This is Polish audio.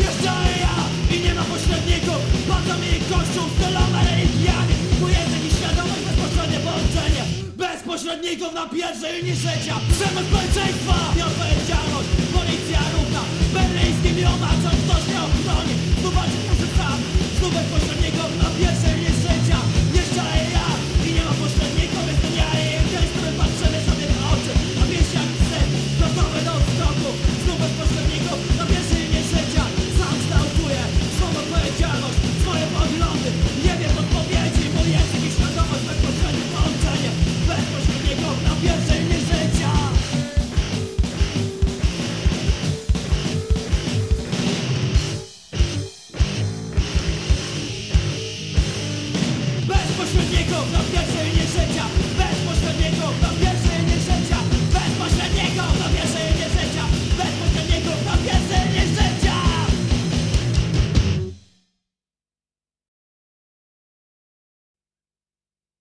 Wjeżdżałem ja i nie ma pośredniego. Bardzo mi kościół stylome religianie Mój język i świadomość bezpośrednie połączenie. Bezpośredników na pierwszej linii życia. Przemoc społeczeństwa. I odpowiedzialność. Policja równa. Berlińskim ją ma, coś ktoś nie obroni Znów walczyć muszę sam, znów bezpośrednio Wśród niego na piersień nie